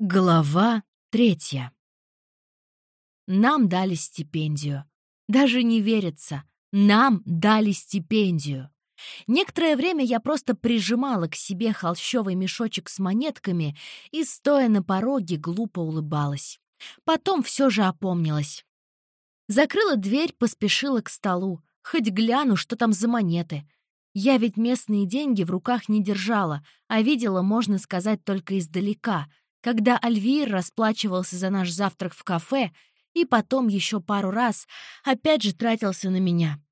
Глава третья. Нам дали стипендию. Даже не верится. Нам дали стипендию. Некоторое время я просто прижимала к себе холщовый мешочек с монетками и, стоя на пороге, глупо улыбалась. Потом все же опомнилась. Закрыла дверь, поспешила к столу. Хоть гляну, что там за монеты. Я ведь местные деньги в руках не держала, а видела, можно сказать, только издалека, когда Альвир расплачивался за наш завтрак в кафе и потом еще пару раз опять же тратился на меня.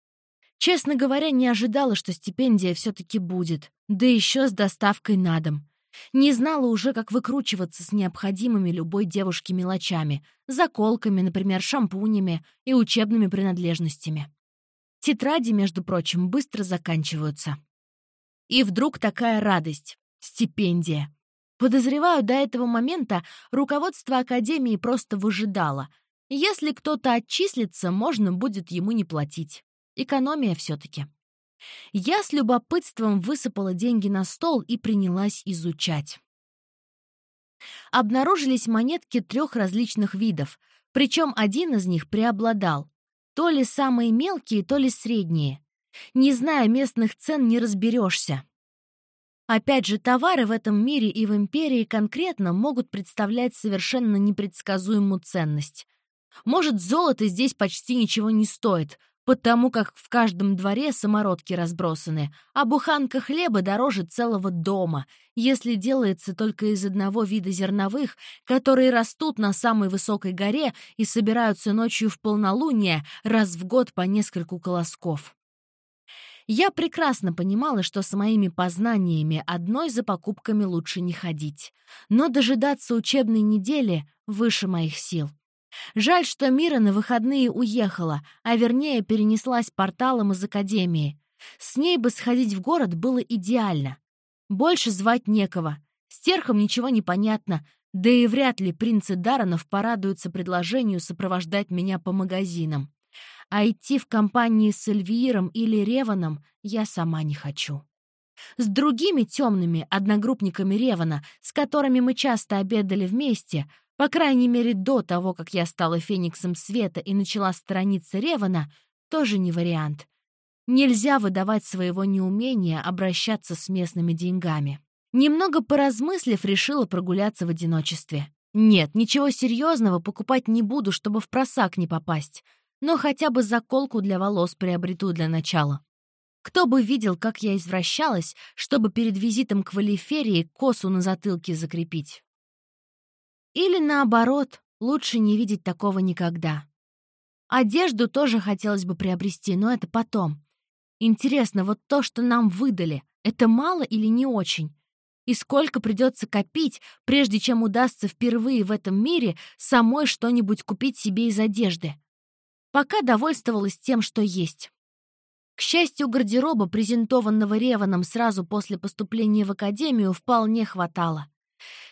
Честно говоря, не ожидала, что стипендия все-таки будет, да еще с доставкой на дом. Не знала уже, как выкручиваться с необходимыми любой девушке мелочами, заколками, например, шампунями и учебными принадлежностями. Тетради, между прочим, быстро заканчиваются. И вдруг такая радость — стипендия. Подозреваю, до этого момента руководство Академии просто выжидало. Если кто-то отчислится, можно будет ему не платить. Экономия все-таки. Я с любопытством высыпала деньги на стол и принялась изучать. Обнаружились монетки трех различных видов, причем один из них преобладал. То ли самые мелкие, то ли средние. Не зная местных цен, не разберешься. Опять же, товары в этом мире и в империи конкретно могут представлять совершенно непредсказуемую ценность. Может, золото здесь почти ничего не стоит, потому как в каждом дворе самородки разбросаны, а буханка хлеба дороже целого дома, если делается только из одного вида зерновых, которые растут на самой высокой горе и собираются ночью в полнолуние раз в год по нескольку колосков. Я прекрасно понимала, что с моими познаниями одной за покупками лучше не ходить, но дожидаться учебной недели выше моих сил. Жаль, что Мира на выходные уехала, а вернее перенеслась порталом из академии. С ней бы сходить в город было идеально. Больше звать некого. С Терхом ничего не понятно, да и вряд ли принцы Даранов порадуются предложению сопровождать меня по магазинам. А идти в компании с Эльвиром или Реваном я сама не хочу. С другими темными одногруппниками Ревана, с которыми мы часто обедали вместе, по крайней мере, до того, как я стала фениксом света и начала сторониться Ревана, тоже не вариант. Нельзя выдавать своего неумения обращаться с местными деньгами. Немного поразмыслив, решила прогуляться в одиночестве. Нет, ничего серьезного покупать не буду, чтобы в просак не попасть. Но хотя бы заколку для волос приобрету для начала. Кто бы видел, как я извращалась, чтобы перед визитом к Валиферии косу на затылке закрепить. Или наоборот, лучше не видеть такого никогда. Одежду тоже хотелось бы приобрести, но это потом. Интересно, вот то, что нам выдали, это мало или не очень? И сколько придется копить, прежде чем удастся впервые в этом мире самой что-нибудь купить себе из одежды? Пока довольствовалась тем, что есть. К счастью, гардероба, презентованного Реваном сразу после поступления в академию, вполне хватало.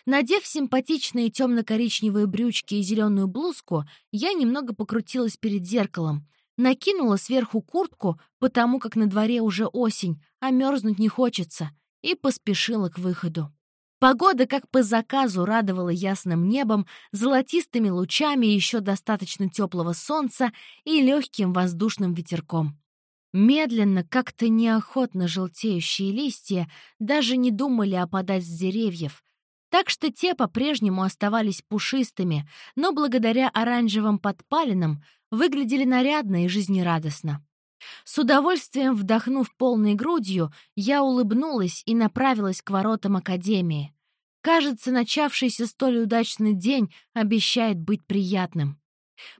Надев симпатичные темно-коричневые брючки и зеленую блузку, я немного покрутилась перед зеркалом, накинула сверху куртку, потому как на дворе уже осень, а мерзнуть не хочется, и поспешила к выходу. Погода, как по заказу, радовала ясным небом, золотистыми лучами еще достаточно теплого солнца и легким воздушным ветерком. Медленно, как-то неохотно желтеющие листья даже не думали опадать с деревьев, так что те по-прежнему оставались пушистыми, но благодаря оранжевым подпалинам выглядели нарядно и жизнерадостно. С удовольствием вдохнув полной грудью, я улыбнулась и направилась к воротам Академии. Кажется, начавшийся столь удачный день обещает быть приятным.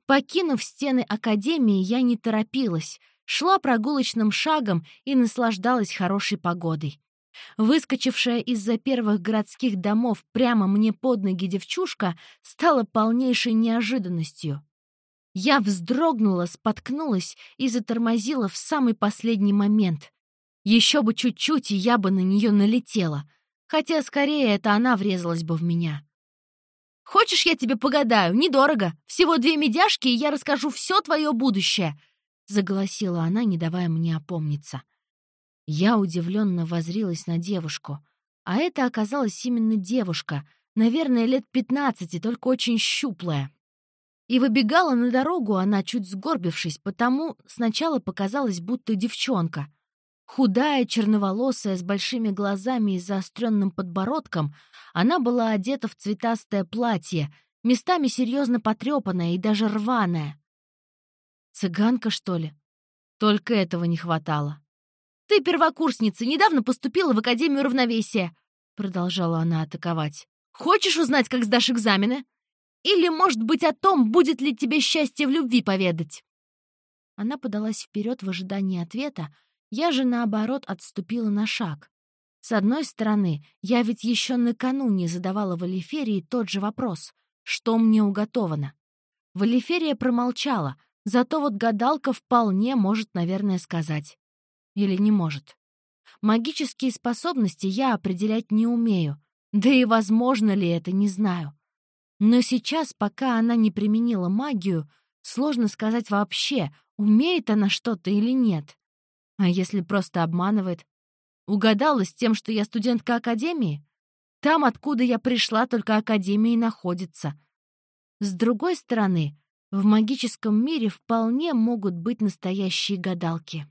Покинув стены Академии, я не торопилась, шла прогулочным шагом и наслаждалась хорошей погодой. Выскочившая из-за первых городских домов прямо мне под ноги девчушка стала полнейшей неожиданностью. Я вздрогнула, споткнулась и затормозила в самый последний момент. Еще бы чуть-чуть, и я бы на нее налетела, хотя скорее это она врезалась бы в меня. «Хочешь, я тебе погадаю? Недорого. Всего две медяшки, и я расскажу все твое будущее», — заголосила она, не давая мне опомниться. Я удивленно возрилась на девушку. А это оказалась именно девушка, наверное, лет пятнадцати, только очень щуплая. И выбегала на дорогу она, чуть сгорбившись, потому сначала показалось, будто девчонка. Худая, черноволосая, с большими глазами и заостренным подбородком, она была одета в цветастое платье, местами серьезно потрепанное и даже рваное. Цыганка, что ли? Только этого не хватало. «Ты первокурсница, недавно поступила в Академию равновесия», — продолжала она атаковать. «Хочешь узнать, как сдашь экзамены? Или, может быть, о том, будет ли тебе счастье в любви поведать?» Она подалась вперед в ожидании ответа, я же, наоборот, отступила на шаг. С одной стороны, я ведь еще накануне задавала Валиферии тот же вопрос, что мне уготовано. Валиферия промолчала, зато вот гадалка вполне может, наверное, сказать. Или не может. Магические способности я определять не умею, да и возможно ли это, не знаю. Но сейчас, пока она не применила магию, сложно сказать вообще, умеет она что-то или нет. А если просто обманывает? Угадала с тем, что я студентка Академии? Там, откуда я пришла, только Академия и находится. С другой стороны, в магическом мире вполне могут быть настоящие гадалки.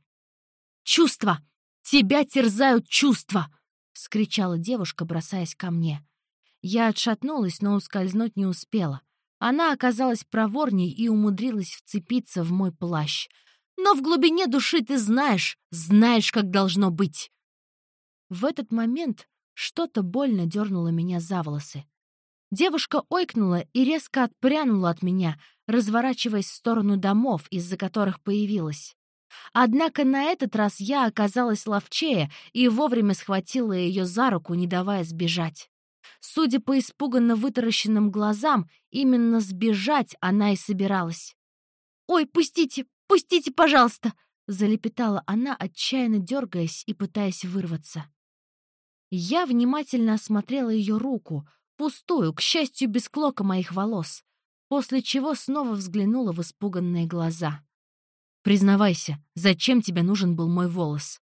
«Чувства! Тебя терзают чувства!» — скричала девушка, бросаясь ко мне. Я отшатнулась, но ускользнуть не успела. Она оказалась проворней и умудрилась вцепиться в мой плащ. «Но в глубине души ты знаешь, знаешь, как должно быть!» В этот момент что-то больно дернуло меня за волосы. Девушка ойкнула и резко отпрянула от меня, разворачиваясь в сторону домов, из-за которых появилась. Однако на этот раз я оказалась ловчее и вовремя схватила ее за руку, не давая сбежать. Судя по испуганно вытаращенным глазам, именно сбежать она и собиралась. «Ой, пустите, пустите, пожалуйста!» — залепетала она, отчаянно дергаясь и пытаясь вырваться. Я внимательно осмотрела ее руку, пустую, к счастью, без клока моих волос, после чего снова взглянула в испуганные глаза. «Признавайся, зачем тебе нужен был мой волос?»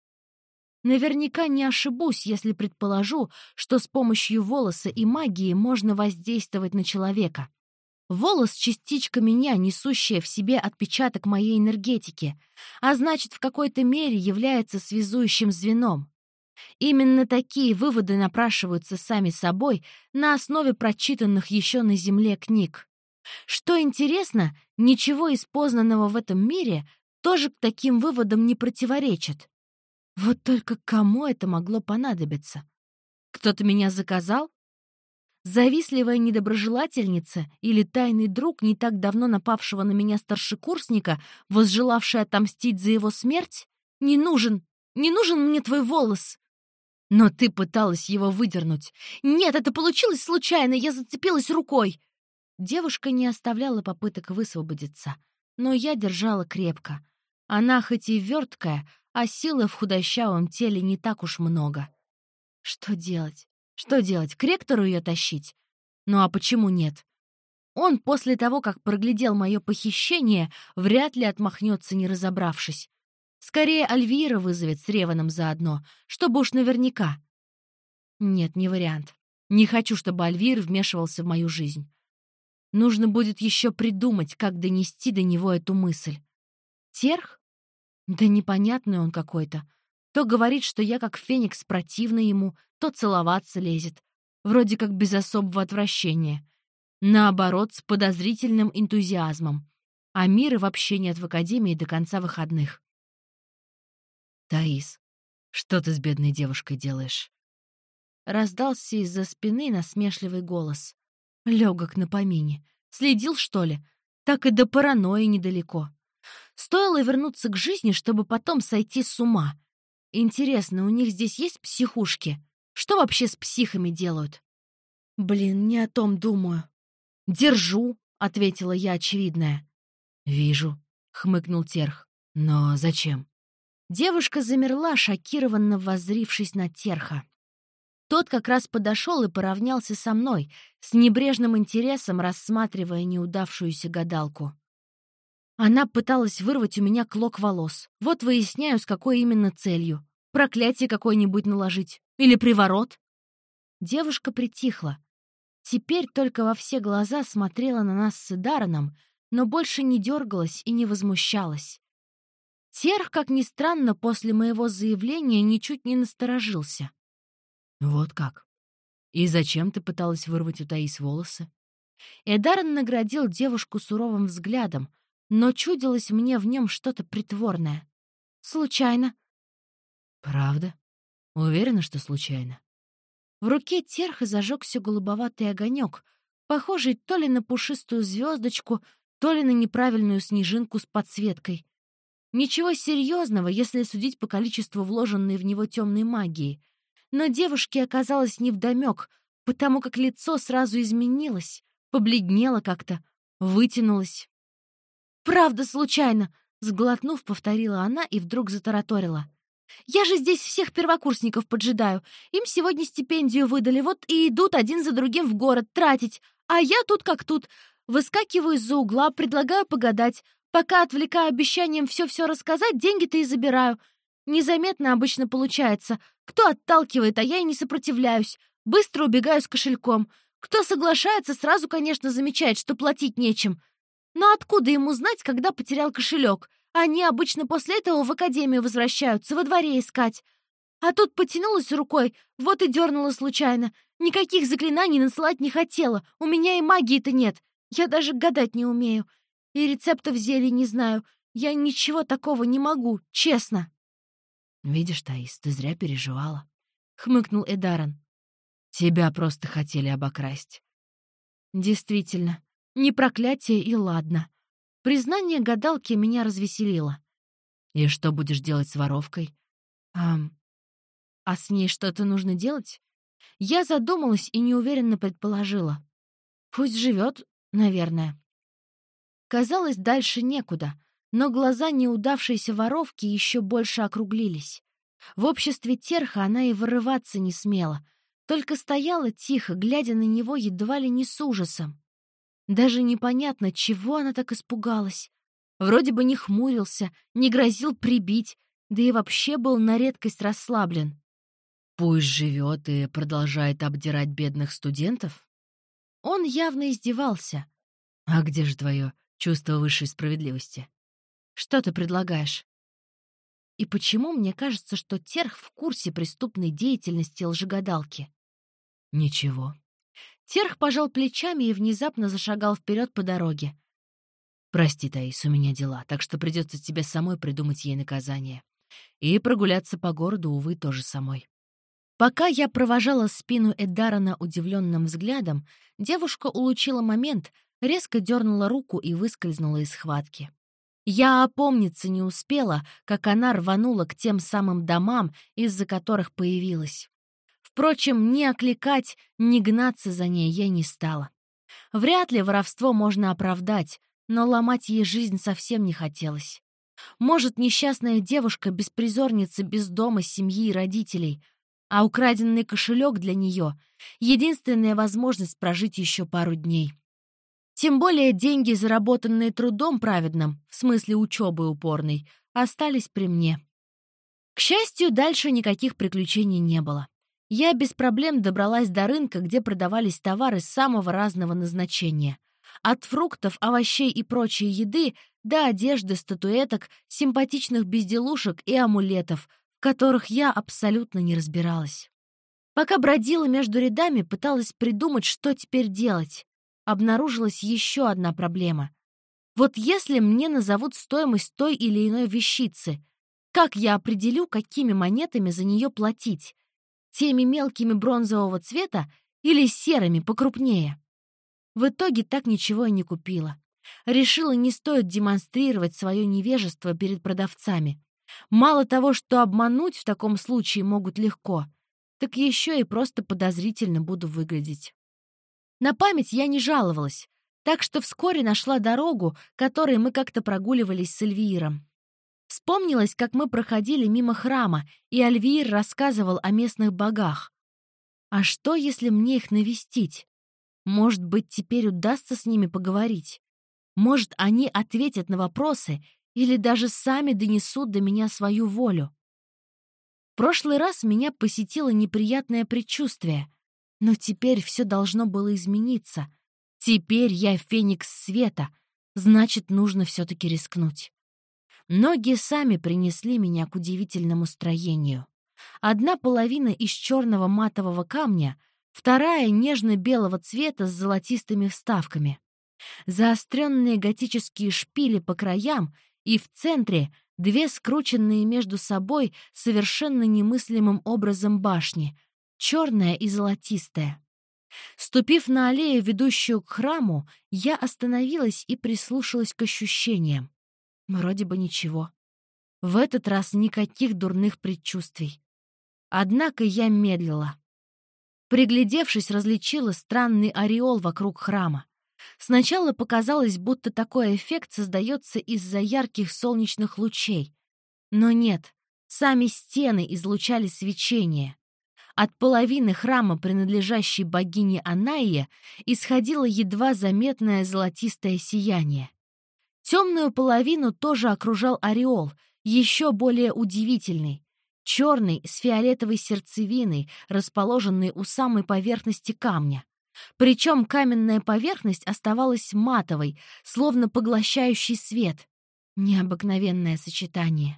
Наверняка не ошибусь, если предположу, что с помощью волоса и магии можно воздействовать на человека. Волос — частичка меня, несущая в себе отпечаток моей энергетики, а значит, в какой-то мере является связующим звеном. Именно такие выводы напрашиваются сами собой на основе прочитанных еще на Земле книг. Что интересно, ничего из познанного в этом мире тоже к таким выводам не противоречит. Вот только кому это могло понадобиться? Кто-то меня заказал? Завистливая недоброжелательница или тайный друг не так давно напавшего на меня старшекурсника, возжелавший отомстить за его смерть? Не нужен, не нужен мне твой волос. Но ты пыталась его выдернуть. Нет, это получилось случайно, я зацепилась рукой. Девушка не оставляла попыток высвободиться, но я держала крепко. Она хоть и верткая, а силы в худощавом теле не так уж много. Что делать? Что делать? К ректору ее тащить? Ну а почему нет? Он после того, как проглядел мое похищение, вряд ли отмахнется, не разобравшись. Скорее Альвира вызовет с Реваном заодно, чтобы уж наверняка. Нет, не вариант. Не хочу, чтобы Альвир вмешивался в мою жизнь. Нужно будет еще придумать, как донести до него эту мысль. Терх? Да непонятный он какой-то. То говорит, что я как феникс противна ему, то целоваться лезет. Вроде как без особого отвращения. Наоборот, с подозрительным энтузиазмом. А мира вообще нет в академии до конца выходных. «Таис, что ты с бедной девушкой делаешь?» Раздался из-за спины насмешливый голос. Легок на помине. Следил, что ли? Так и до паранойи недалеко. Стоило вернуться к жизни, чтобы потом сойти с ума. Интересно, у них здесь есть психушки? Что вообще с психами делают? Блин, не о том думаю. «Держу», — ответила я очевидное. «Вижу», — хмыкнул Терх. «Но зачем?» Девушка замерла, шокированно воззрившись на Терха. Тот как раз подошел и поравнялся со мной, с небрежным интересом рассматривая неудавшуюся гадалку. Она пыталась вырвать у меня клок волос. Вот выясняю, с какой именно целью. Проклятие какое-нибудь наложить. Или приворот. Девушка притихла. теперь только во все глаза смотрела на нас с Идараном, но больше не дергалась и не возмущалась. Терх, как ни странно, после моего заявления ничуть не насторожился. «Вот как? И зачем ты пыталась вырвать у Таис волосы?» Эдарен наградил девушку суровым взглядом, но чудилось мне в нем что-то притворное. «Случайно». «Правда? Уверена, что случайно?» В руке Терха зажегся голубоватый огонек, похожий то ли на пушистую звездочку, то ли на неправильную снежинку с подсветкой. Ничего серьезного, если судить по количеству вложенной в него темной магии. Но девушке оказалось невдомек, потому как лицо сразу изменилось, побледнело как-то, вытянулось. «Правда, случайно!» — сглотнув, повторила она и вдруг затараторила. «Я же здесь всех первокурсников поджидаю. Им сегодня стипендию выдали, вот и идут один за другим в город тратить. А я тут как тут. Выскакиваю из-за угла, предлагаю погадать. Пока отвлекаю обещанием все-все рассказать, деньги-то и забираю. Незаметно обычно получается. Кто отталкивает, а я и не сопротивляюсь. Быстро убегаю с кошельком. Кто соглашается, сразу, конечно, замечает, что платить нечем. Но откуда ему знать, когда потерял кошелек? Они обычно после этого в академию возвращаются, во дворе искать. А тут потянулась рукой, вот и дернула случайно. Никаких заклинаний насылать не хотела. У меня и магии-то нет. Я даже гадать не умею. И рецептов зелий не знаю. Я ничего такого не могу, честно. «Видишь, Таис, ты зря переживала», — хмыкнул Эдаран. «Тебя просто хотели обокрасть». «Действительно, не проклятие и ладно. Признание гадалки меня развеселило. И что будешь делать с воровкой? А, а с ней что-то нужно делать? Я задумалась и неуверенно предположила. Пусть живет, наверное. Казалось, дальше некуда, но глаза неудавшейся воровки еще больше округлились. В обществе терха она и вырываться не смела, только стояла тихо, глядя на него едва ли не с ужасом. Даже непонятно, чего она так испугалась. Вроде бы не хмурился, не грозил прибить, да и вообще был на редкость расслаблен. Пусть живет и продолжает обдирать бедных студентов? Он явно издевался. А где же твое чувство высшей справедливости. Что ты предлагаешь? И почему мне кажется, что Терх в курсе преступной деятельности лжегадалки? Ничего. Терх пожал плечами и внезапно зашагал вперед по дороге. «Прости, Таис, у меня дела, так что придется тебе самой придумать ей наказание. И прогуляться по городу, увы, тоже самой». Пока я провожала спину Эдарана удивленным взглядом, девушка улучила момент, резко дернула руку и выскользнула из схватки. Я опомниться не успела, как она рванула к тем самым домам, из-за которых появилась. Впрочем, ни окликать, ни гнаться за ней я не стала. Вряд ли воровство можно оправдать, но ломать ей жизнь совсем не хотелось. Может, несчастная девушка — беспризорница без дома, семьи и родителей, а украденный кошелек для нее — единственная возможность прожить еще пару дней. Тем более деньги, заработанные трудом праведным, в смысле учебы упорной, остались при мне. К счастью, дальше никаких приключений не было. Я без проблем добралась до рынка, где продавались товары самого разного назначения. От фруктов, овощей и прочей еды до одежды, статуэток, симпатичных безделушек и амулетов, в которых я абсолютно не разбиралась. Пока бродила между рядами, пыталась придумать, что теперь делать обнаружилась еще одна проблема. Вот если мне назовут стоимость той или иной вещицы, как я определю, какими монетами за нее платить? Теми мелкими бронзового цвета или серыми покрупнее? В итоге так ничего и не купила. Решила, не стоит демонстрировать свое невежество перед продавцами. Мало того, что обмануть в таком случае могут легко, так еще и просто подозрительно буду выглядеть. На память я не жаловалась, так что вскоре нашла дорогу, которой мы как-то прогуливались с Эльвиром. Вспомнилось, как мы проходили мимо храма, и Альвир рассказывал о местных богах. А что, если мне их навестить? Может быть, теперь удастся с ними поговорить? Может, они ответят на вопросы или даже сами донесут до меня свою волю? В прошлый раз меня посетило неприятное предчувствие. Но теперь все должно было измениться. Теперь я феникс света, значит, нужно все-таки рискнуть. Ноги сами принесли меня к удивительному строению. Одна половина из черного матового камня, вторая — нежно-белого цвета с золотистыми вставками. Заостренные готические шпили по краям и в центре две скрученные между собой совершенно немыслимым образом башни, черная и золотистая. Ступив на аллею, ведущую к храму, я остановилась и прислушалась к ощущениям. Вроде бы ничего. В этот раз никаких дурных предчувствий. Однако я медлила. Приглядевшись, различила странный ореол вокруг храма. Сначала показалось, будто такой эффект создается из-за ярких солнечных лучей. Но нет, сами стены излучали свечение. От половины храма, принадлежащей богине Анаие, исходило едва заметное золотистое сияние. Темную половину тоже окружал ореол, еще более удивительный. Черный, с фиолетовой сердцевиной, расположенный у самой поверхности камня. Причем каменная поверхность оставалась матовой, словно поглощающий свет. Необыкновенное сочетание.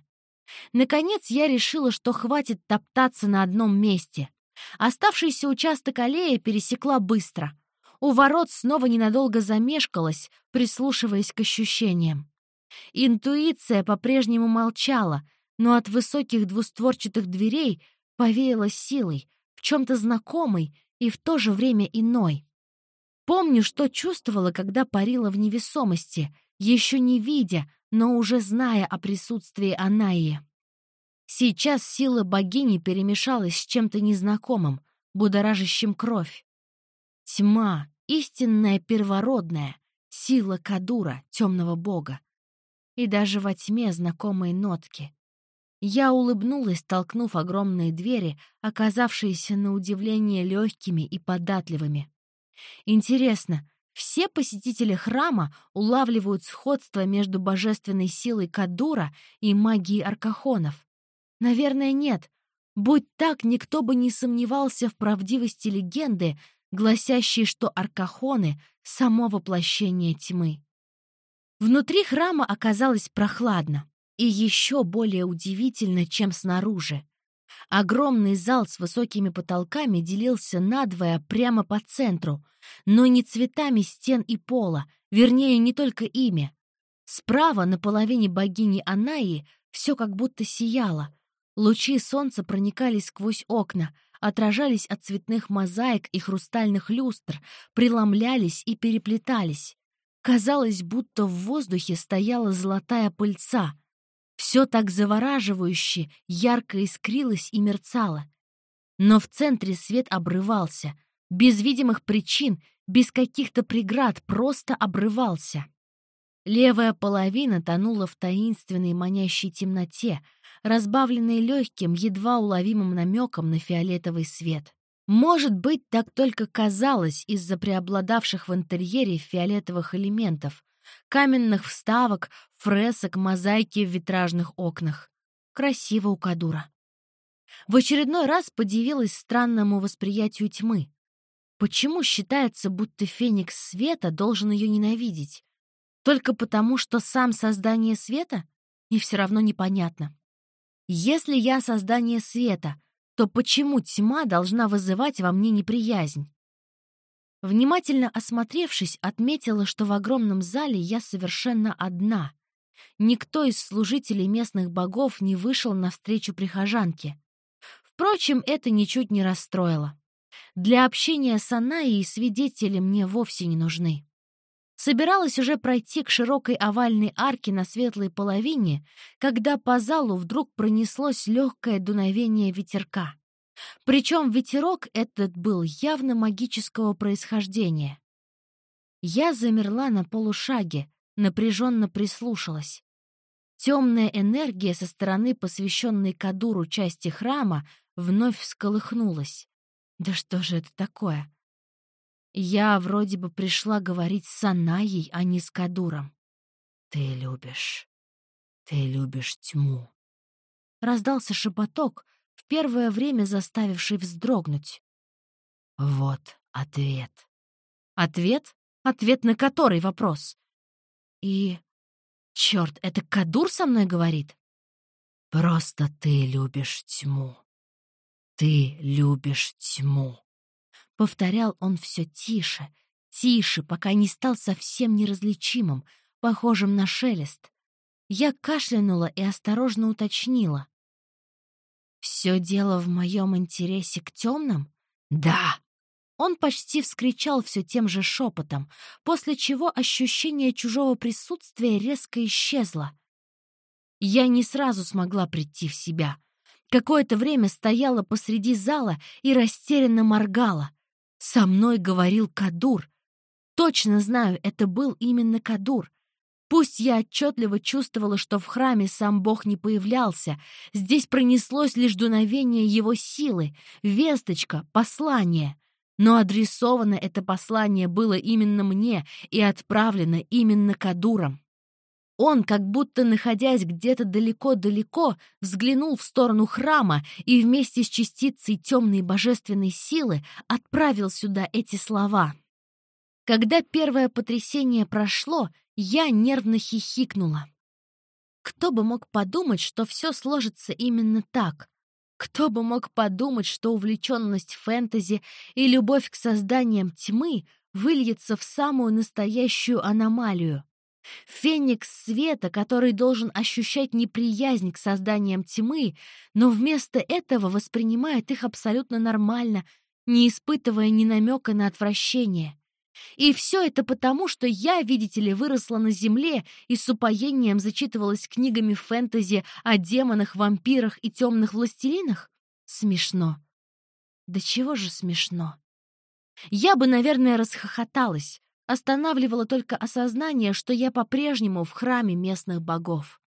Наконец я решила, что хватит топтаться на одном месте. Оставшийся участок аллеи пересекла быстро. У ворот снова ненадолго замешкалась, прислушиваясь к ощущениям. Интуиция по-прежнему молчала, но от высоких двустворчатых дверей повеяло силой, в чем-то знакомой и в то же время иной. Помню, что чувствовала, когда парила в невесомости, еще не видя, но уже зная о присутствии Анаи. Сейчас сила богини перемешалась с чем-то незнакомым, будоражащим кровь. Тьма, истинная первородная, сила Кадура, темного бога. И даже во тьме знакомые нотки. Я улыбнулась, толкнув огромные двери, оказавшиеся на удивление легкими и податливыми. Интересно, все посетители храма улавливают сходство между божественной силой Кадура и магией аркахонов? Наверное, нет. Будь так, никто бы не сомневался в правдивости легенды, гласящей, что аркахоны — само воплощение тьмы. Внутри храма оказалось прохладно. И еще более удивительно, чем снаружи. Огромный зал с высокими потолками делился надвое прямо по центру, но не цветами стен и пола, вернее, не только ими. Справа, на половине богини Анаи, все как будто сияло. Лучи солнца проникали сквозь окна, отражались от цветных мозаик и хрустальных люстр, преломлялись и переплетались. Казалось, будто в воздухе стояла золотая пыльца — все так завораживающе, ярко искрилось и мерцало. Но в центре свет обрывался. Без видимых причин, без каких-то преград, просто обрывался. Левая половина тонула в таинственной манящей темноте, разбавленной легким, едва уловимым намеком на фиолетовый свет. Может быть, так только казалось из-за преобладавших в интерьере фиолетовых элементов, каменных вставок, фресок, мозаики в витражных окнах. Красиво у Кадура. В очередной раз подивилась странному восприятию тьмы. Почему считается, будто феникс света должен ее ненавидеть? Только потому, что сам создание света? И все равно непонятно. Если я создание света, то почему тьма должна вызывать во мне неприязнь? Внимательно осмотревшись, отметила, что в огромном зале я совершенно одна. Никто из служителей местных богов не вышел навстречу прихожанке. Впрочем, это ничуть не расстроило. Для общения с Анаей свидетели мне вовсе не нужны. Собиралась уже пройти к широкой овальной арке на светлой половине, когда по залу вдруг пронеслось легкое дуновение ветерка. Причем ветерок этот был явно магического происхождения. Я замерла на полушаге, напряженно прислушалась. Темная энергия со стороны посвященной Кадуру части храма вновь всколыхнулась. Да что же это такое? Я вроде бы пришла говорить с Анаей, а не с Кадуром. «Ты любишь, ты любишь тьму». Раздался шепоток, в первое время заставивший вздрогнуть. Вот ответ. Ответ? Ответ на который вопрос? И... Черт, это Кадур со мной говорит? Просто ты любишь тьму. Ты любишь тьму. Повторял он все тише, тише, пока не стал совсем неразличимым, похожим на шелест. Я кашлянула и осторожно уточнила. «Все дело в моем интересе к темным?» «Да!» Он почти вскричал все тем же шепотом, после чего ощущение чужого присутствия резко исчезло. Я не сразу смогла прийти в себя. Какое-то время стояла посреди зала и растерянно моргала. Со мной говорил Кадур. Точно знаю, это был именно Кадур. Пусть я отчетливо чувствовала, что в храме сам Бог не появлялся, здесь пронеслось лишь дуновение его силы, весточка, послание. Но адресовано это послание было именно мне и отправлено именно Кадуром. Он, как будто находясь где-то далеко-далеко, взглянул в сторону храма и вместе с частицей темной божественной силы отправил сюда эти слова. Когда первое потрясение прошло, я нервно хихикнула. Кто бы мог подумать, что все сложится именно так? Кто бы мог подумать, что увлеченность фэнтези и любовь к созданиям тьмы выльется в самую настоящую аномалию? Феникс света, который должен ощущать неприязнь к созданиям тьмы, но вместо этого воспринимает их абсолютно нормально, не испытывая ни намека на отвращение. И все это потому, что я, видите ли, выросла на земле и с упоением зачитывалась книгами фэнтези о демонах, вампирах и темных властелинах? Смешно. Да чего же смешно? Я бы, наверное, расхохоталась, останавливало только осознание, что я по-прежнему в храме местных богов.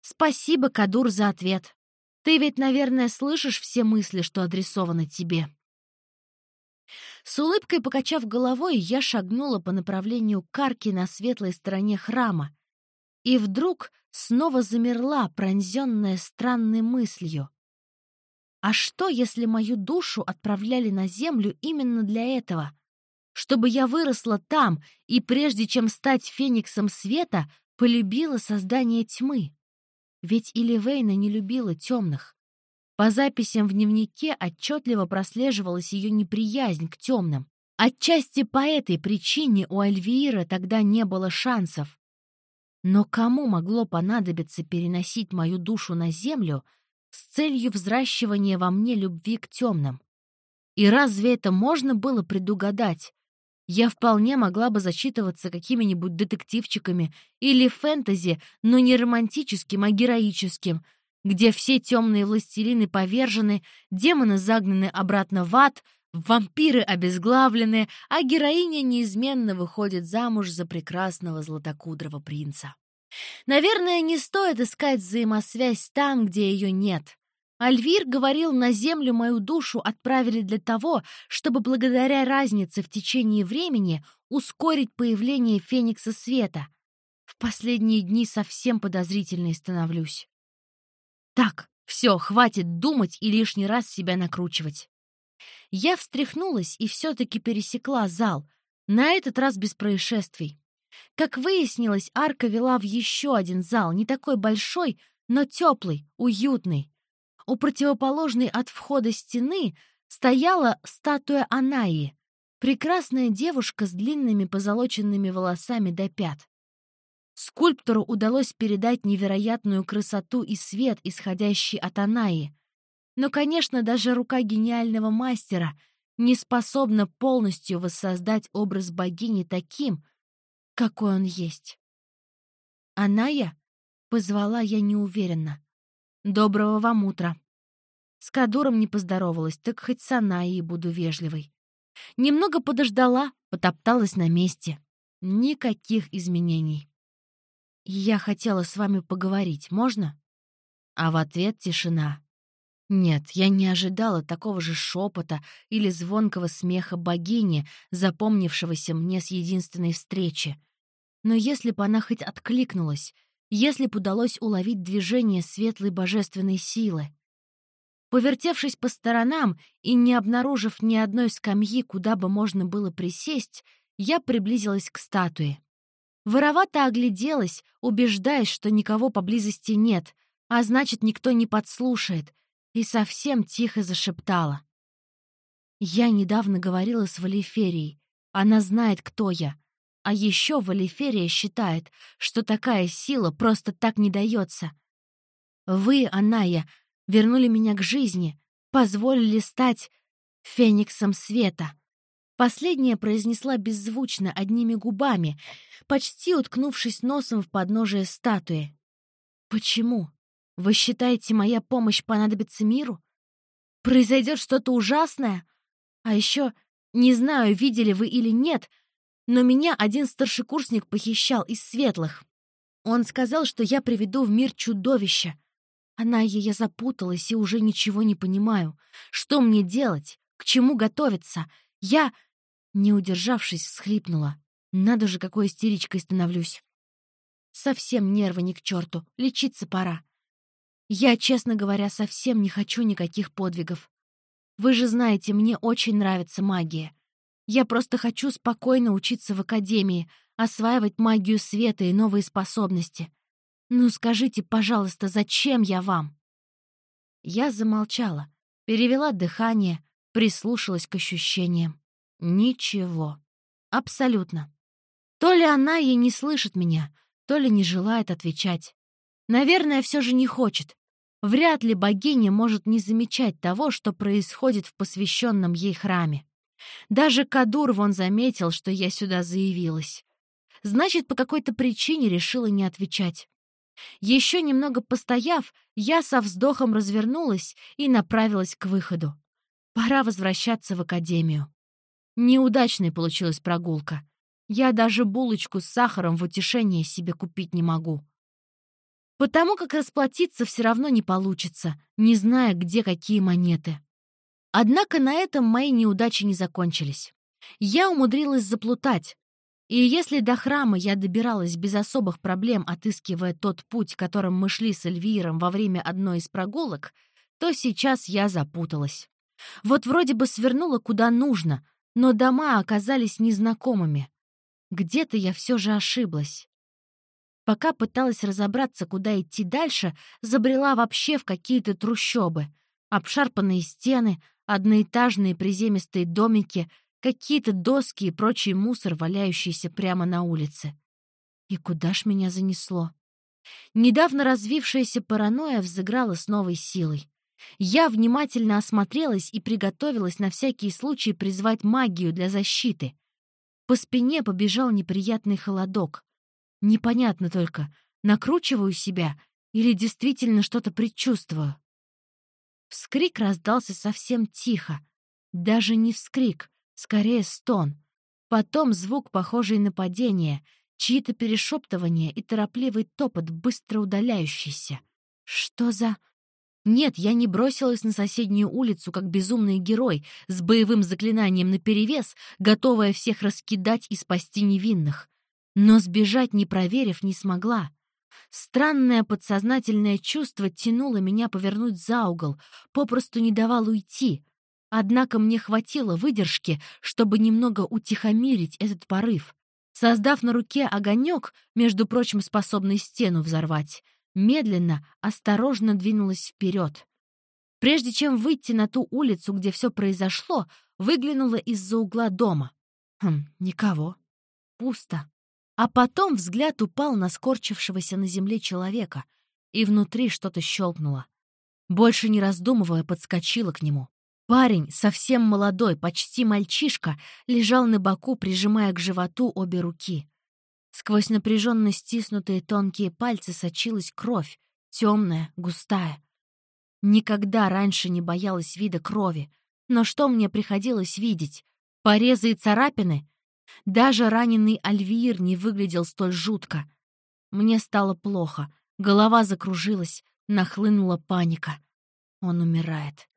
Спасибо, Кадур, за ответ. Ты ведь, наверное, слышишь все мысли, что адресованы тебе. С улыбкой покачав головой, я шагнула по направлению к арке на светлой стороне храма. И вдруг снова замерла, пронзенная странной мыслью. А что, если мою душу отправляли на землю именно для этого? Чтобы я выросла там и, прежде чем стать фениксом света, полюбила создание тьмы? Ведь Иливейна не любила темных. По записям в дневнике отчетливо прослеживалась ее неприязнь к темным. Отчасти по этой причине у Альвиира тогда не было шансов. Но кому могло понадобиться переносить мою душу на землю с целью взращивания во мне любви к темным? И разве это можно было предугадать? Я вполне могла бы зачитываться какими-нибудь детективчиками или фэнтези, но не романтическим, а героическим — где все темные властелины повержены, демоны загнаны обратно в ад, вампиры обезглавлены, а героиня неизменно выходит замуж за прекрасного златокудрого принца. Наверное, не стоит искать взаимосвязь там, где ее нет. Альвир говорил, на землю мою душу отправили для того, чтобы благодаря разнице в течение времени ускорить появление Феникса Света. В последние дни совсем подозрительной становлюсь. Так, все, хватит думать и лишний раз себя накручивать. Я встряхнулась и все-таки пересекла зал, на этот раз без происшествий. Как выяснилось, арка вела в еще один зал, не такой большой, но теплый, уютный. У противоположной от входа стены стояла статуя Анаи, прекрасная девушка с длинными позолоченными волосами до пят. Скульптору удалось передать невероятную красоту и свет, исходящий от Анаи. Но, конечно, даже рука гениального мастера не способна полностью воссоздать образ богини таким, какой он есть. «Аная?» — позвала я неуверенно. «Доброго вам утра». С Кадуром не поздоровалась, так хоть с Анаей буду вежливой. Немного подождала, потопталась на месте. Никаких изменений. «Я хотела с вами поговорить, можно?» А в ответ тишина. Нет, я не ожидала такого же шепота или звонкого смеха богини, запомнившегося мне с единственной встречи. Но если бы она хоть откликнулась, если бы удалось уловить движение светлой божественной силы. Повертевшись по сторонам и не обнаружив ни одной скамьи, куда бы можно было присесть, я приблизилась к статуе. Воровато огляделась, убеждаясь, что никого поблизости нет, а значит, никто не подслушает, и совсем тихо зашептала. Я недавно говорила с Валиферией. Она знает, кто я. А еще Валиферия считает, что такая сила просто так не дается. Вы, Аная, вернули меня к жизни, позволили стать фениксом света. Последняя произнесла беззвучно, одними губами, почти уткнувшись носом в подножие статуи. «Почему? Вы считаете, моя помощь понадобится миру? Произойдет что-то ужасное? А еще, не знаю, видели вы или нет, но меня один старшекурсник похищал из светлых. Он сказал, что я приведу в мир чудовище. Она я запуталась и уже ничего не понимаю. Что мне делать? К чему готовиться? Я, не удержавшись, всхлипнула. Надо же, какой истеричкой становлюсь. Совсем нервы ни к черту, лечиться пора. Я, честно говоря, совсем не хочу никаких подвигов. Вы же знаете, мне очень нравится магия. Я просто хочу спокойно учиться в академии, осваивать магию света и новые способности. Ну скажите, пожалуйста, зачем я вам?» Я замолчала, перевела дыхание, прислушалась к ощущениям. Ничего. Абсолютно. То ли она ей не слышит меня, то ли не желает отвечать. Наверное, все же не хочет. Вряд ли богиня может не замечать того, что происходит в посвященном ей храме. Даже Кадур вон заметил, что я сюда заявилась. Значит, по какой-то причине решила не отвечать. Еще немного постояв, я со вздохом развернулась и направилась к выходу. Пора возвращаться в академию. Неудачной получилась прогулка. Я даже булочку с сахаром в утешение себе купить не могу. Потому как расплатиться все равно не получится, не зная, где какие монеты. Однако на этом мои неудачи не закончились. Я умудрилась заплутать, и если до храма я добиралась без особых проблем, отыскивая тот путь, которым мы шли с Эльвиром во время одной из прогулок, то сейчас я запуталась. Вот вроде бы свернула куда нужно, но дома оказались незнакомыми. Где-то я все же ошиблась. Пока пыталась разобраться, куда идти дальше, забрела вообще в какие-то трущобы. Обшарпанные стены, одноэтажные приземистые домики, какие-то доски и прочий мусор, валяющийся прямо на улице. И куда ж меня занесло? Недавно развившаяся паранойя взыграла с новой силой. Я внимательно осмотрелась и приготовилась на всякий случай призвать магию для защиты. По спине побежал неприятный холодок. Непонятно только, накручиваю себя или действительно что-то предчувствую. Вскрик раздался совсем тихо. Даже не вскрик, Скорее стон. Потом звук, похожий на падение, чьи-то перешептывания и торопливый топот, быстро удаляющийся. Что за... Нет, я не бросилась на соседнюю улицу, как безумный герой, с боевым заклинанием наперевес, готовая всех раскидать и спасти невинных. Но сбежать, не проверив, не смогла. Странное подсознательное чувство тянуло меня повернуть за угол, попросту не давало уйти. Однако мне хватило выдержки, чтобы немного утихомирить этот порыв. Создав на руке огонек, между прочим, способный стену взорвать, медленно, осторожно двинулась вперед. Прежде чем выйти на ту улицу, где все произошло, выглянула из-за угла дома. Хм, никого. Пусто. А потом взгляд упал на скорчившегося на земле человека, и внутри что-то щелкнуло. Больше не раздумывая, подскочила к нему. Парень, совсем молодой, почти мальчишка, лежал на боку, прижимая к животу обе руки. Сквозь напряженно стиснутые тонкие пальцы сочилась кровь, темная, густая. Никогда раньше не боялась вида крови. Но что мне приходилось видеть? Порезы и царапины? Даже раненый Альвир не выглядел столь жутко. Мне стало плохо, голова закружилась, нахлынула паника. Он умирает.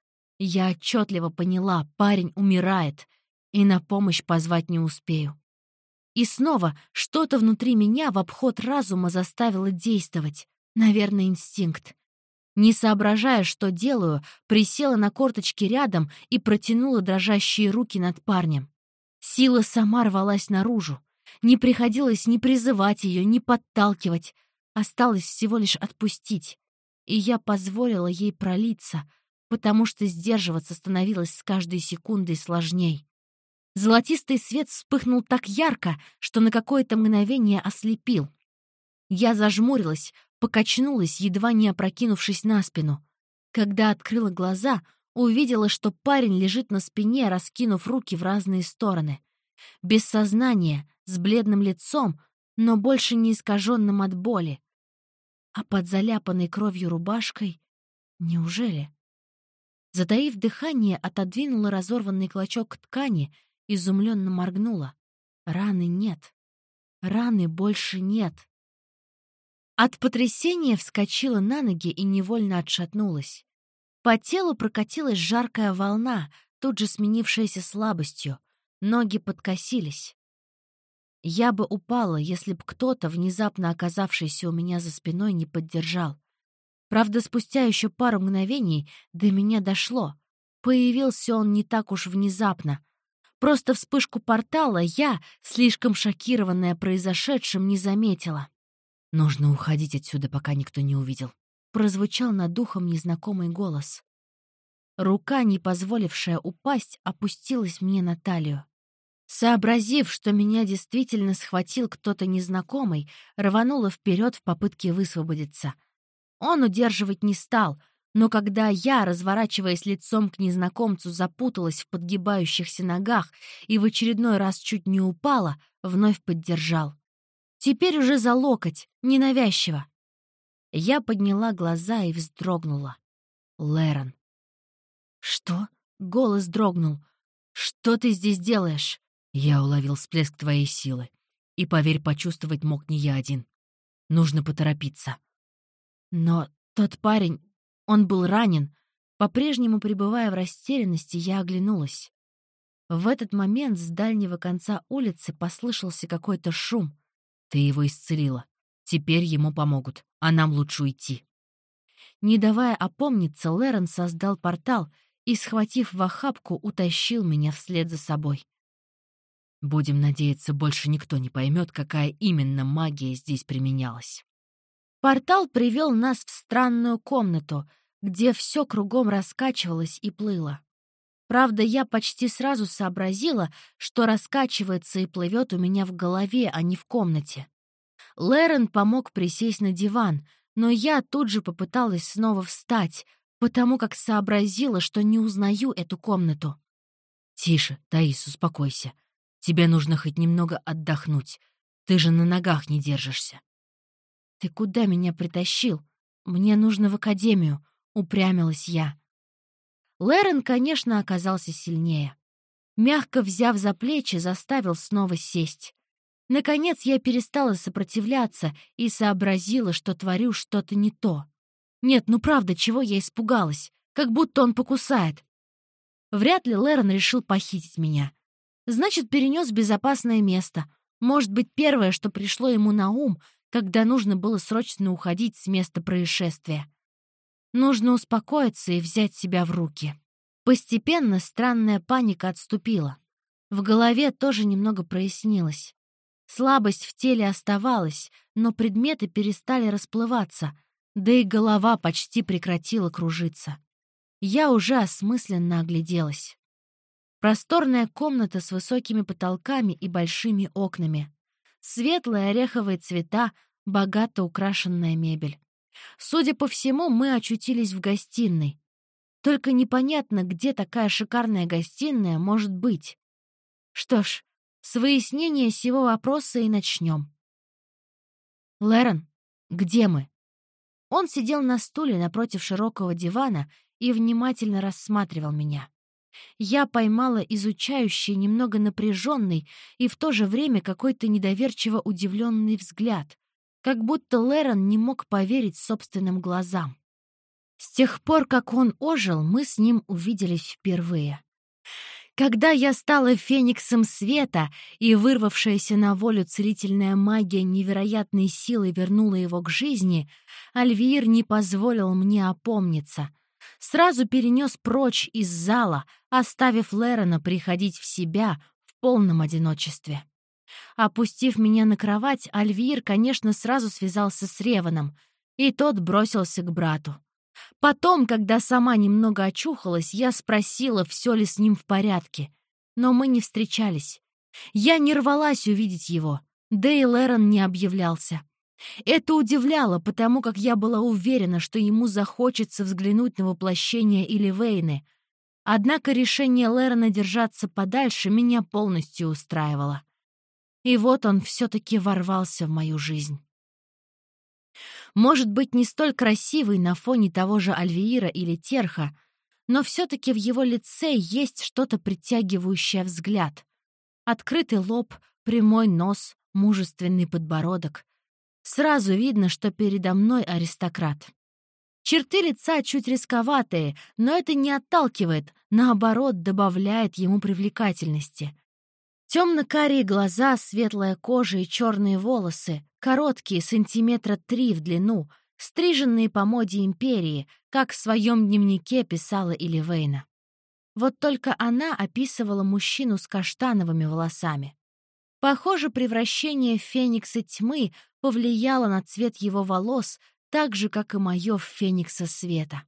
Я отчетливо поняла, парень умирает, и на помощь позвать не успею. И снова что-то внутри меня в обход разума заставило действовать. Наверное, инстинкт. Не соображая, что делаю, присела на корточки рядом и протянула дрожащие руки над парнем. Сила сама рвалась наружу. Не приходилось ни призывать ее, ни подталкивать. Осталось всего лишь отпустить. И я позволила ей пролиться, потому что сдерживаться становилось с каждой секундой сложней. Золотистый свет вспыхнул так ярко, что на какое-то мгновение ослепил. Я зажмурилась, покачнулась, едва не опрокинувшись на спину. Когда открыла глаза, увидела, что парень лежит на спине, раскинув руки в разные стороны. Без сознания, с бледным лицом, но больше не искаженным от боли. А под заляпанной кровью рубашкой... Неужели? Затаив дыхание, отодвинула разорванный клочок ткани, изумленно моргнула. Раны нет. Раны больше нет. От потрясения вскочила на ноги и невольно отшатнулась. По телу прокатилась жаркая волна, тут же сменившаяся слабостью. Ноги подкосились. Я бы упала, если б кто-то, внезапно оказавшийся у меня за спиной, не поддержал. Правда, спустя еще пару мгновений до меня дошло. Появился он не так уж внезапно. Просто вспышку портала я, слишком шокированная произошедшим, не заметила. «Нужно уходить отсюда, пока никто не увидел», — прозвучал над духом незнакомый голос. Рука, не позволившая упасть, опустилась мне на талию. Сообразив, что меня действительно схватил кто-то незнакомый, рванула вперед в попытке высвободиться. Он удерживать не стал, но когда я, разворачиваясь лицом к незнакомцу, запуталась в подгибающихся ногах и в очередной раз чуть не упала, вновь поддержал. Теперь уже за локоть, ненавязчиво. Я подняла глаза и вздрогнула. Лерон. «Что?» — голос дрогнул. «Что ты здесь делаешь?» Я уловил всплеск твоей силы. И, поверь, почувствовать мог не я один. Нужно поторопиться. Но тот парень, он был ранен. По-прежнему пребывая в растерянности, я оглянулась. В этот момент с дальнего конца улицы послышался какой-то шум. Ты его исцелила. Теперь ему помогут, а нам лучше уйти. Не давая опомниться, Лерон создал портал и, схватив в охапку, утащил меня вслед за собой. Будем надеяться, больше никто не поймет, какая именно магия здесь применялась. Портал привел нас в странную комнату, где все кругом раскачивалось и плыло. Правда, я почти сразу сообразила, что раскачивается и плывет у меня в голове, а не в комнате. Лерен помог присесть на диван, но я тут же попыталась снова встать, потому как сообразила, что не узнаю эту комнату. «Тише, Таис, успокойся. Тебе нужно хоть немного отдохнуть. Ты же на ногах не держишься». «Ты куда меня притащил? Мне нужно в академию», — упрямилась я. Лерен, конечно, оказался сильнее. Мягко взяв за плечи, заставил снова сесть. Наконец я перестала сопротивляться и сообразила, что творю что-то не то. Нет, ну правда, чего я испугалась? Как будто он покусает. Вряд ли Лерон решил похитить меня. Значит, перенес в безопасное место. Может быть, первое, что пришло ему на ум, когда нужно было срочно уходить с места происшествия. Нужно успокоиться и взять себя в руки. Постепенно странная паника отступила. В голове тоже немного прояснилось. Слабость в теле оставалась, но предметы перестали расплываться, да и голова почти прекратила кружиться. Я уже осмысленно огляделась. Просторная комната с высокими потолками и большими окнами. Светлые ореховые цвета, богато украшенная мебель. Судя по всему, мы очутились в гостиной. Только непонятно, где такая шикарная гостиная может быть. Что ж, с выяснения сего вопроса и начнем. Лерон, где мы? Он сидел на стуле напротив широкого дивана и внимательно рассматривал меня. Я поймала изучающий, немного напряженный и в то же время какой-то недоверчиво удивленный взгляд, как будто Лерон не мог поверить собственным глазам. С тех пор, как он ожил, мы с ним увиделись впервые. Когда я стала фениксом света, и вырвавшаяся на волю целительная магия невероятной силой вернула его к жизни, Альвир не позволил мне опомниться. Сразу перенес прочь из зала, оставив Лерона приходить в себя в полном одиночестве. Опустив меня на кровать, Альвир, конечно, сразу связался с Реваном, и тот бросился к брату. Потом, когда сама немного очухалась, я спросила, все ли с ним в порядке. Но мы не встречались. Я не рвалась увидеть его, да и Лерон не объявлялся. Это удивляло, потому как я была уверена, что ему захочется взглянуть на воплощение или Вейны. Однако решение Лерона держаться подальше меня полностью устраивало. И вот он все-таки ворвался в мою жизнь. Может быть, не столь красивый на фоне того же Альвиира или Терха, но все-таки в его лице есть что-то притягивающее взгляд. Открытый лоб, прямой нос, мужественный подбородок. Сразу видно, что передо мной аристократ. Черты лица чуть рисковатые, но это не отталкивает, наоборот, добавляет ему привлекательности. Темно-карие глаза, светлая кожа и черные волосы, короткие, сантиметра три в длину, стриженные по моде империи, как в своем дневнике писала Иливейна. Вот только она описывала мужчину с каштановыми волосами. Похоже, превращение Феникса тьмы повлияло на цвет его волос так же, как и мое в Феникса света.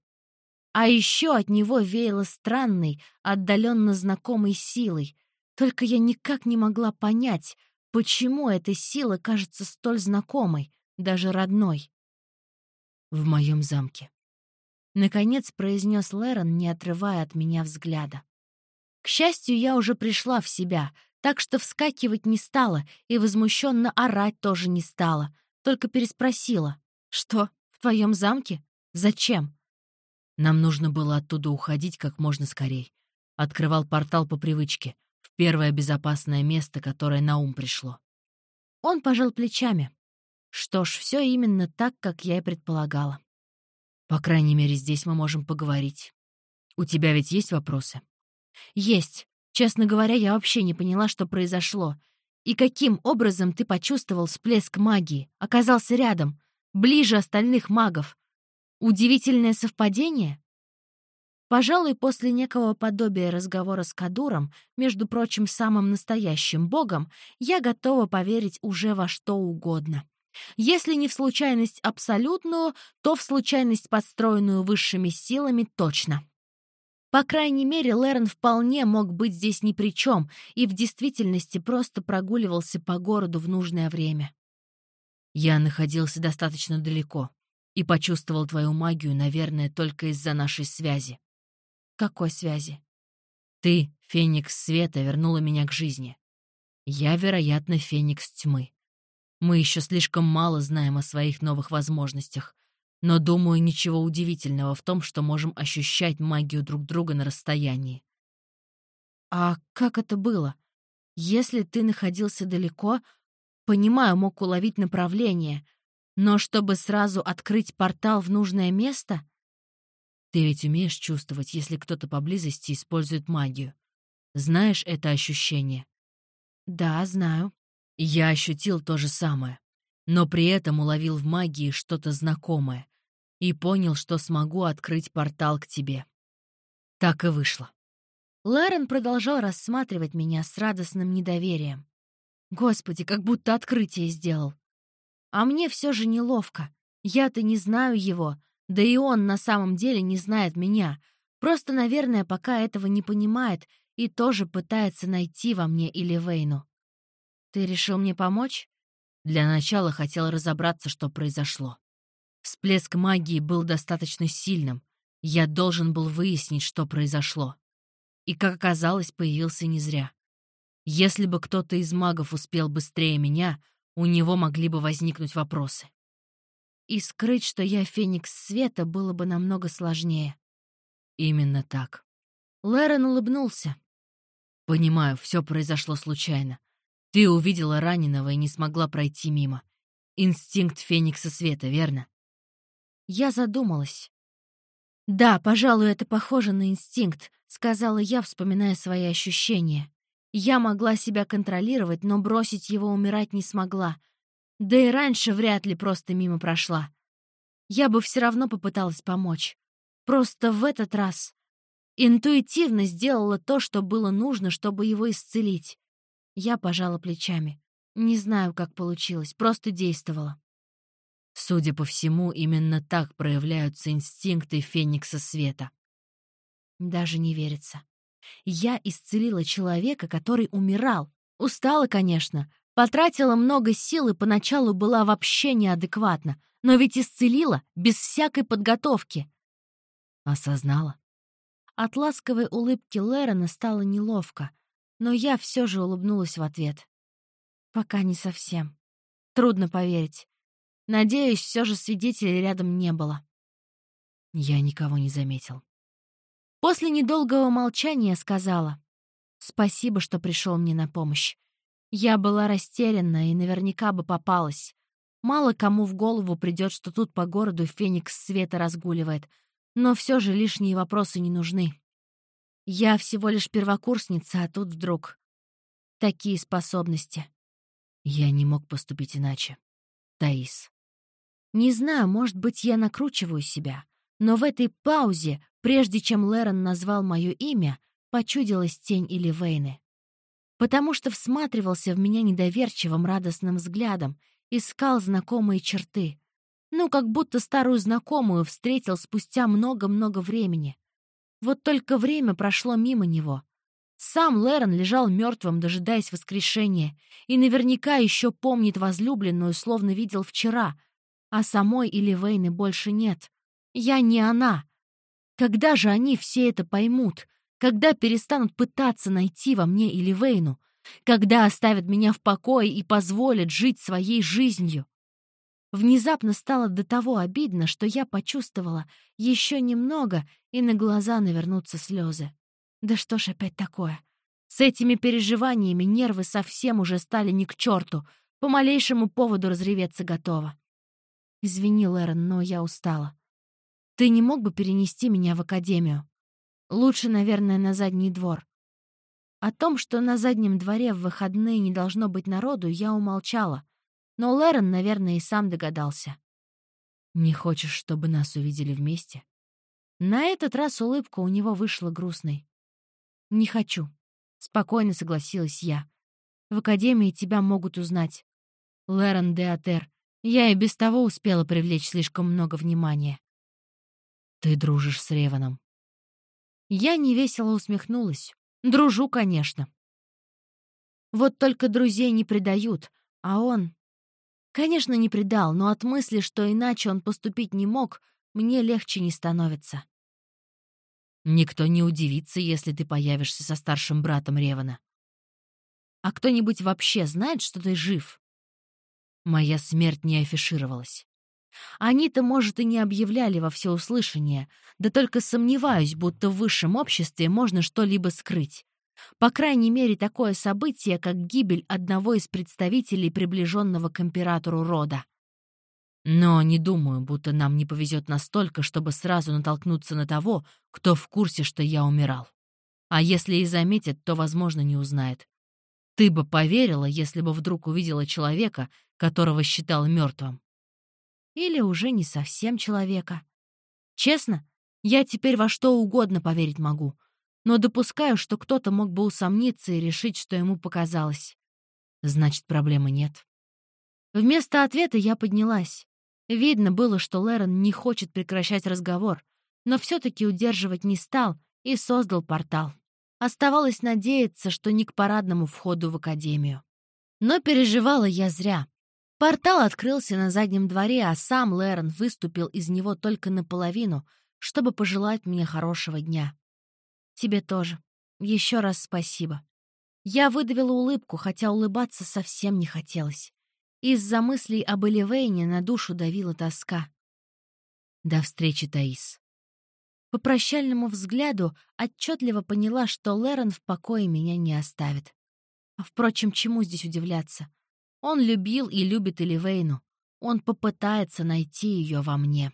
А еще от него веяло странной, отдаленно знакомой силой, только я никак не могла понять, почему эта сила кажется столь знакомой, даже родной. «В моем замке», — наконец произнес Лерон, не отрывая от меня взгляда. К счастью, я уже пришла в себя, так что вскакивать не стала и возмущенно орать тоже не стала, только переспросила. «Что, в твоем замке? Зачем?» Нам нужно было оттуда уходить как можно скорей. Открывал портал по привычке первое безопасное место, которое на ум пришло. Он пожал плечами. Что ж, все именно так, как я и предполагала. По крайней мере, здесь мы можем поговорить. У тебя ведь есть вопросы? Есть. Честно говоря, я вообще не поняла, что произошло. И каким образом ты почувствовал всплеск магии, оказался рядом, ближе остальных магов? Удивительное совпадение? Пожалуй, после некого подобия разговора с Кадуром, между прочим, самым настоящим богом, я готова поверить уже во что угодно. Если не в случайность абсолютную, то в случайность, подстроенную высшими силами, точно. По крайней мере, Лерн вполне мог быть здесь ни при чем и в действительности просто прогуливался по городу в нужное время. Я находился достаточно далеко и почувствовал твою магию, наверное, только из-за нашей связи. Какой связи? Ты, Феникс Света, вернула меня к жизни. Я, вероятно, Феникс Тьмы. Мы еще слишком мало знаем о своих новых возможностях, но, думаю, ничего удивительного в том, что можем ощущать магию друг друга на расстоянии. А как это было? Если ты находился далеко, понимаю, мог уловить направление, но чтобы сразу открыть портал в нужное место — ты ведь умеешь чувствовать, если кто-то поблизости использует магию. Знаешь это ощущение? Да, знаю. Я ощутил то же самое, но при этом уловил в магии что-то знакомое и понял, что смогу открыть портал к тебе. Так и вышло. Лэрон продолжал рассматривать меня с радостным недоверием. Господи, как будто открытие сделал. А мне все же неловко. Я-то не знаю его, да и он на самом деле не знает меня. Просто, наверное, пока этого не понимает и тоже пытается найти во мне или Вейну. Ты решил мне помочь? Для начала хотел разобраться, что произошло. Всплеск магии был достаточно сильным. Я должен был выяснить, что произошло. И, как оказалось, появился не зря. Если бы кто-то из магов успел быстрее меня, у него могли бы возникнуть вопросы. И скрыть, что я Феникс Света, было бы намного сложнее. Именно так. Лэрон улыбнулся. Понимаю, все произошло случайно. Ты увидела раненого и не смогла пройти мимо. Инстинкт Феникса Света, верно? Я задумалась. «Да, пожалуй, это похоже на инстинкт», — сказала я, вспоминая свои ощущения. Я могла себя контролировать, но бросить его умирать не смогла. Да и раньше вряд ли просто мимо прошла. Я бы все равно попыталась помочь. Просто в этот раз интуитивно сделала то, что было нужно, чтобы его исцелить. Я пожала плечами. Не знаю, как получилось, просто действовала. Судя по всему, именно так проявляются инстинкты Феникса Света. Даже не верится. Я исцелила человека, который умирал. Устала, конечно, потратила много сил и поначалу была вообще неадекватна, но ведь исцелила без всякой подготовки. Осознала. От ласковой улыбки Лерона стало неловко, но я все же улыбнулась в ответ. Пока не совсем. Трудно поверить. Надеюсь, все же свидетелей рядом не было. Я никого не заметил. После недолгого молчания сказала. «Спасибо, что пришел мне на помощь. Я была растеряна и наверняка бы попалась. Мало кому в голову придет, что тут по городу Феникс Света разгуливает, но все же лишние вопросы не нужны. Я всего лишь первокурсница, а тут вдруг такие способности. Я не мог поступить иначе. Таис. Не знаю, может быть, я накручиваю себя, но в этой паузе, прежде чем Лерон назвал мое имя, почудилась тень или Вейны. Потому что всматривался в меня недоверчивым, радостным взглядом, искал знакомые черты. Ну, как будто старую знакомую встретил спустя много-много времени. Вот только время прошло мимо него — сам Лерон лежал мертвым, дожидаясь воскрешения, и наверняка еще помнит возлюбленную, словно видел вчера, а самой или Вейны больше нет. Я не она. Когда же они все это поймут? Когда перестанут пытаться найти во мне или Вейну? Когда оставят меня в покое и позволят жить своей жизнью? Внезапно стало до того обидно, что я почувствовала еще немного, и на глаза навернутся слезы. Да что ж опять такое? С этими переживаниями нервы совсем уже стали не к черту. По малейшему поводу разреветься готова. Извини, Лерон, но я устала. Ты не мог бы перенести меня в академию? Лучше, наверное, на задний двор. О том, что на заднем дворе в выходные не должно быть народу, я умолчала. Но Лерон, наверное, и сам догадался. «Не хочешь, чтобы нас увидели вместе?» На этот раз улыбка у него вышла грустной. «Не хочу», — спокойно согласилась я. «В Академии тебя могут узнать. Лерон де Атер, я и без того успела привлечь слишком много внимания». «Ты дружишь с Реваном?» Я невесело усмехнулась. «Дружу, конечно». Вот только друзей не предают, а он... Конечно, не предал, но от мысли, что иначе он поступить не мог, мне легче не становится. Никто не удивится, если ты появишься со старшим братом Ревана. А кто-нибудь вообще знает, что ты жив? Моя смерть не афишировалась. Они-то, может, и не объявляли во всеуслышание, да только сомневаюсь, будто в высшем обществе можно что-либо скрыть. По крайней мере, такое событие, как гибель одного из представителей приближенного к императору рода. Но не думаю, будто нам не повезет настолько, чтобы сразу натолкнуться на того, кто в курсе, что я умирал. А если и заметит, то, возможно, не узнает. Ты бы поверила, если бы вдруг увидела человека, которого считал мертвым. Или уже не совсем человека. Честно, я теперь во что угодно поверить могу, но допускаю, что кто-то мог бы усомниться и решить, что ему показалось. Значит, проблемы нет. Вместо ответа я поднялась. Видно было, что Лерон не хочет прекращать разговор, но все-таки удерживать не стал и создал портал. Оставалось надеяться, что не к парадному входу в академию. Но переживала я зря. Портал открылся на заднем дворе, а сам Лерон выступил из него только наполовину, чтобы пожелать мне хорошего дня. Тебе тоже. Еще раз спасибо. Я выдавила улыбку, хотя улыбаться совсем не хотелось. Из-за мыслей об Эливейне на душу давила тоска. До встречи, Таис. По прощальному взгляду отчетливо поняла, что Лерон в покое меня не оставит. А впрочем, чему здесь удивляться? Он любил и любит Эливейну. Он попытается найти ее во мне.